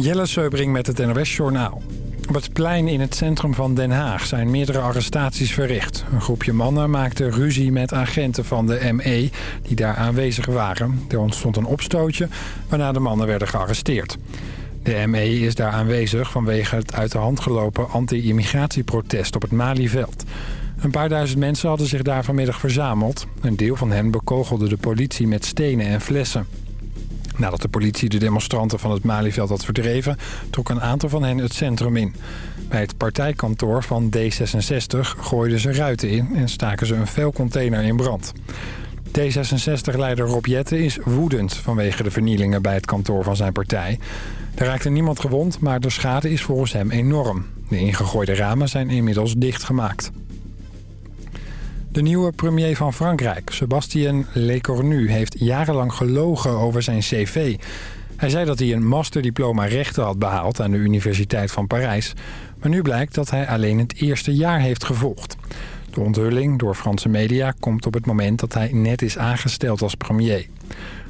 Jelle Seubring met het NOS Journaal. Op het plein in het centrum van Den Haag zijn meerdere arrestaties verricht. Een groepje mannen maakte ruzie met agenten van de ME die daar aanwezig waren. Er ontstond een opstootje waarna de mannen werden gearresteerd. De ME is daar aanwezig vanwege het uit de hand gelopen anti-immigratieprotest op het Malieveld. Een paar duizend mensen hadden zich daar vanmiddag verzameld. Een deel van hen bekogelde de politie met stenen en flessen. Nadat de politie de demonstranten van het Malieveld had verdreven... trok een aantal van hen het centrum in. Bij het partijkantoor van D66 gooiden ze ruiten in... en staken ze een vuilcontainer in brand. D66-leider Rob Jette is woedend vanwege de vernielingen bij het kantoor van zijn partij. Er raakte niemand gewond, maar de schade is volgens hem enorm. De ingegooide ramen zijn inmiddels dichtgemaakt. De nieuwe premier van Frankrijk, Sebastien Lecornu, heeft jarenlang gelogen over zijn cv. Hij zei dat hij een masterdiploma rechten had behaald aan de Universiteit van Parijs. Maar nu blijkt dat hij alleen het eerste jaar heeft gevolgd. De onthulling door Franse media komt op het moment dat hij net is aangesteld als premier.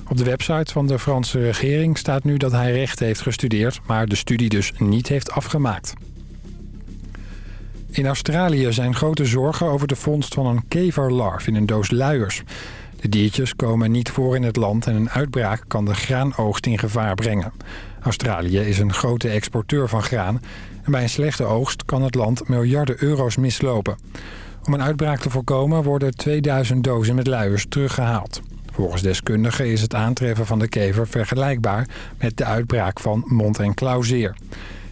Op de website van de Franse regering staat nu dat hij rechten heeft gestudeerd... maar de studie dus niet heeft afgemaakt. In Australië zijn grote zorgen over de vondst van een keverlarf in een doos luiers. De diertjes komen niet voor in het land en een uitbraak kan de graanoogst in gevaar brengen. Australië is een grote exporteur van graan en bij een slechte oogst kan het land miljarden euro's mislopen. Om een uitbraak te voorkomen worden 2000 dozen met luiers teruggehaald. Volgens deskundigen is het aantreffen van de kever vergelijkbaar met de uitbraak van mond- en klauwzeer.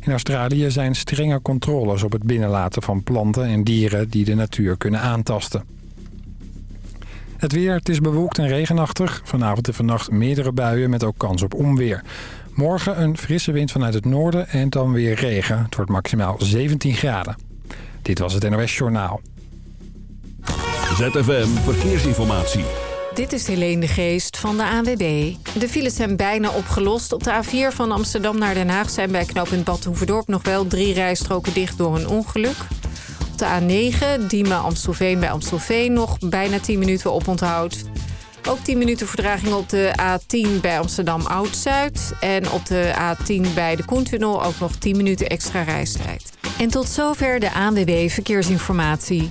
In Australië zijn strenge controles op het binnenlaten van planten en dieren die de natuur kunnen aantasten. Het weer, het is bewolkt en regenachtig. Vanavond en vannacht meerdere buien met ook kans op onweer. Morgen een frisse wind vanuit het noorden en dan weer regen. Het wordt maximaal 17 graden. Dit was het NOS Journaal. ZFM Verkeersinformatie. Dit is Helene de Geest van de ANWB. De files zijn bijna opgelost. Op de A4 van Amsterdam naar Den Haag zijn bij knooppunt Badhoevedorp... nog wel drie rijstroken dicht door een ongeluk. Op de A9 Diemen-Amstelveen bij Amstelveen nog bijna 10 minuten oponthoud. Ook 10 minuten verdraging op de A10 bij Amsterdam Oud-Zuid. En op de A10 bij de Koentunnel ook nog 10 minuten extra reistijd. En tot zover de ANWB Verkeersinformatie.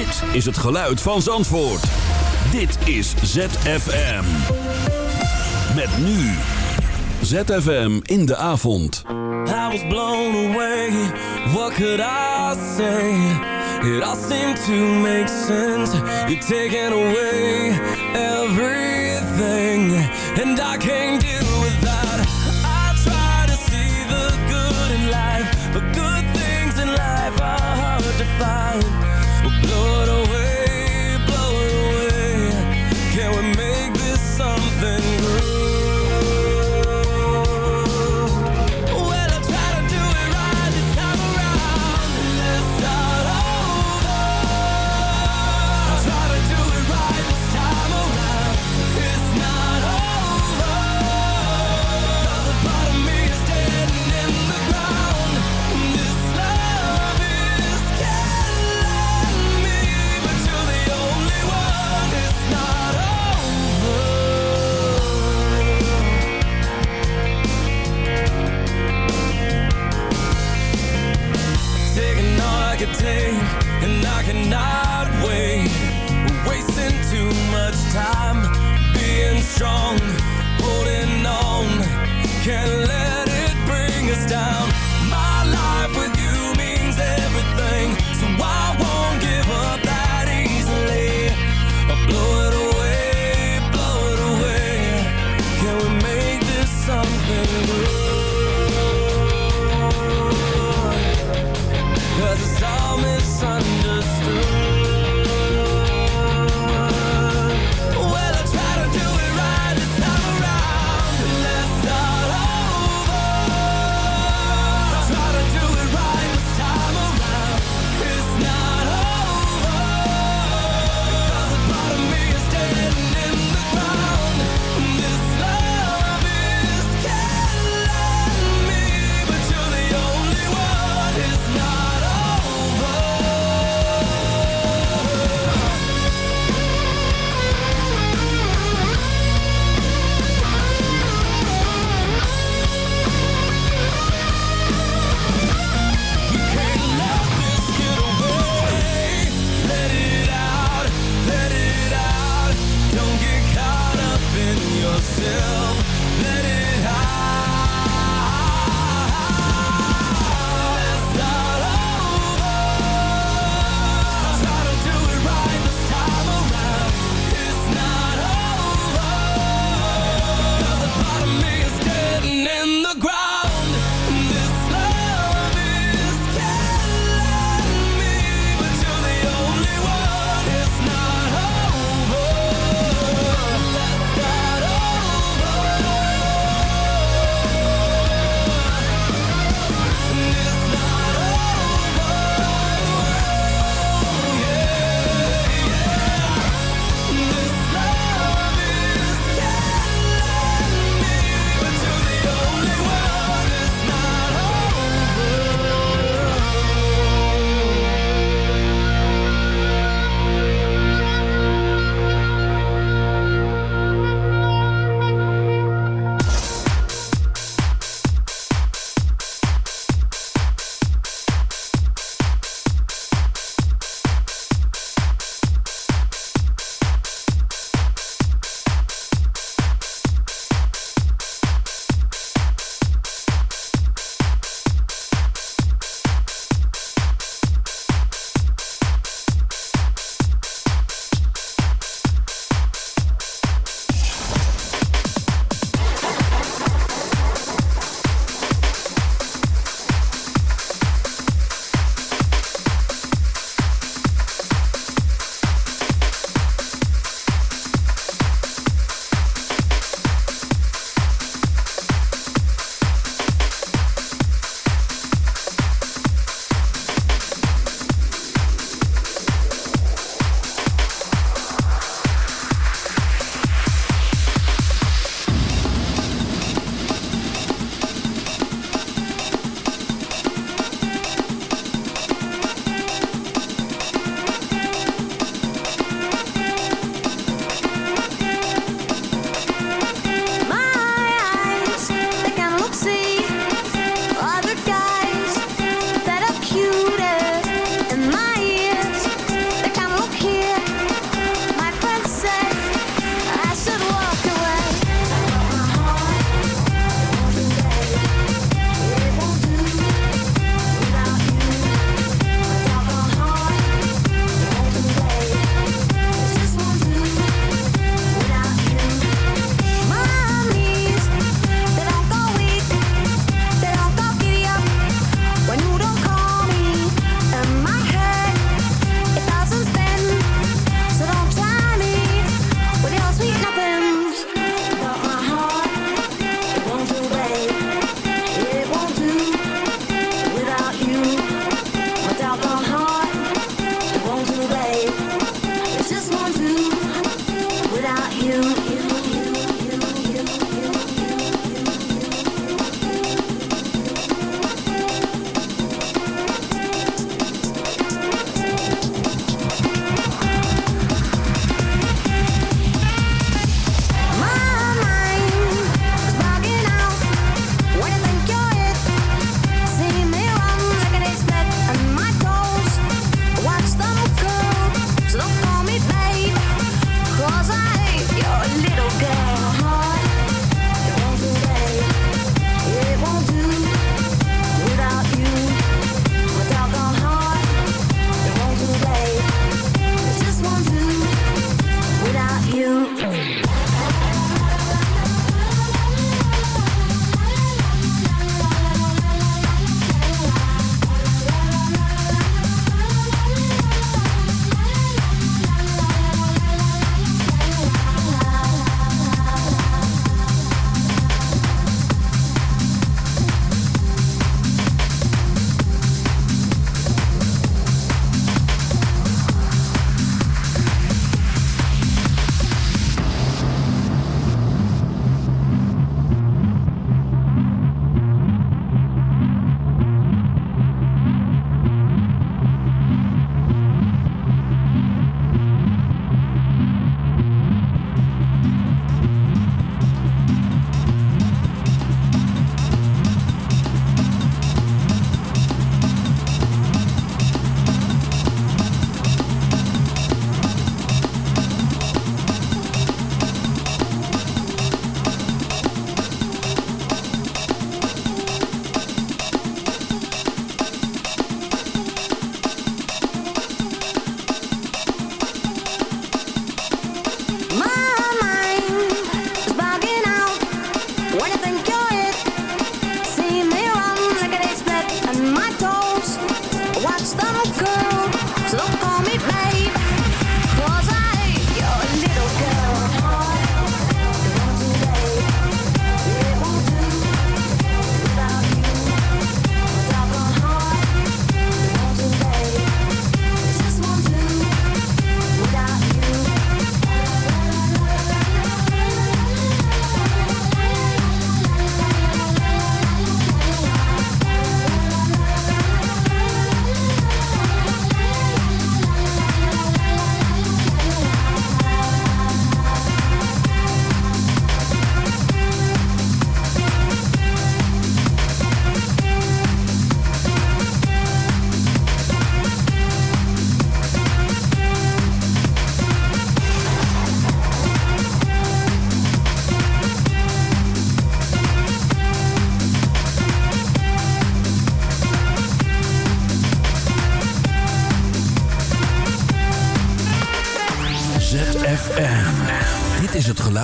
Dit is het geluid van Zandvoort. Dit is ZFM. Met nu. ZFM in de avond. I was blown away. What could I say? It all seemed to make sense. You're taking away everything. And I can't deal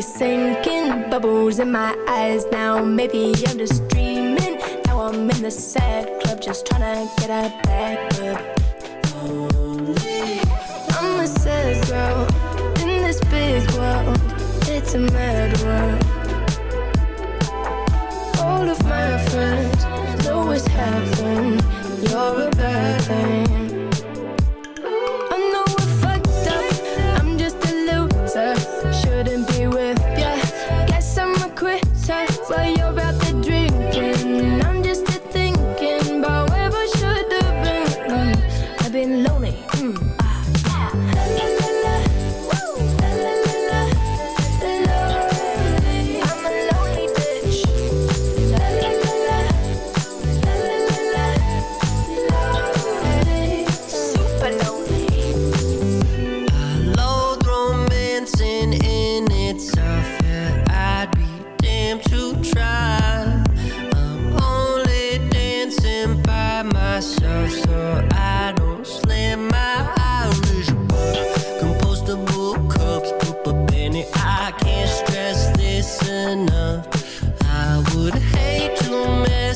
Sinking. Bubbles in my eyes now. Maybe I'm just dreaming. Now I'm in the sad club, just trying to get a back rub. I'm a sad girl in this big world. It's a mad world.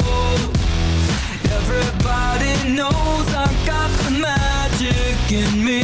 gold. Everybody knows I've got the magic in me.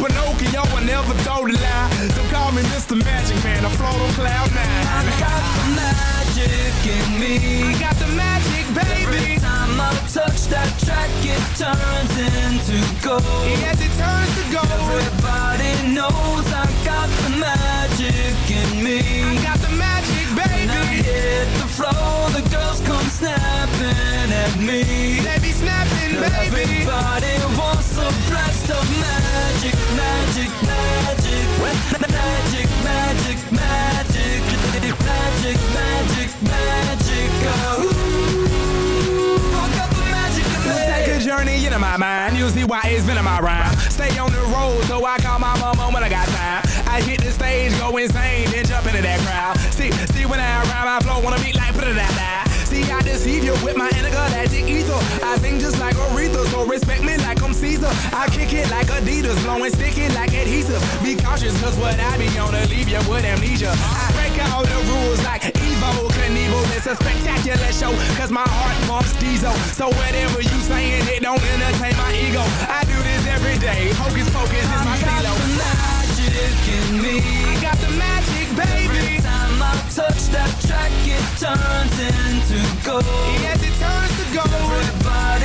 me Mr. Magic Man, I float on cloud nine. I got the magic in me. I got the magic, baby. Every time touch that track, it turns into gold. Yes, it turns to gold. Everybody knows I got the magic in me. I got the magic, baby. When I hit the floor, the girls come snapping at me. They be snapping, baby. Everybody wants a blast of magic, magic, magic, magic, magic, magic, magic, magic, magic. Oh, I got the magic me. Take a journey into my mind. You'll see why it's been in my rhyme. Stay on the road, so I call my mama when I got time. I hit the stage, go insane, then jump into that crowd. See, see when I rhyme, I flow, wanna beat like put it that sing just like Aretha, so respect me like I'm Caesar. I kick it like Adidas, blowing sticky like adhesive. Be cautious, cause what I be on to leave you with amnesia. I break all the rules like Evel Knievel. It's a spectacular show, cause my heart pumps diesel. So whatever you saying, it don't entertain my ego. I do this every day. Hocus pocus is my I got stilo. the magic in me. I got the magic, baby. Every time I touch that track, it turns into gold. Yes, it turns to gold.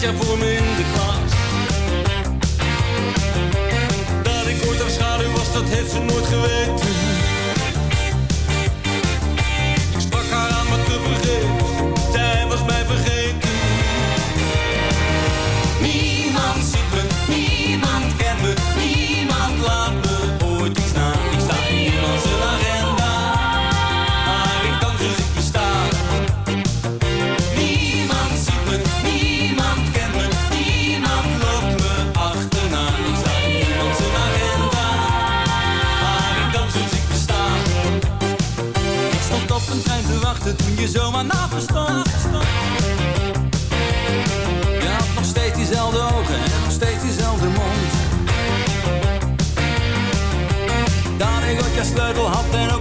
je voor me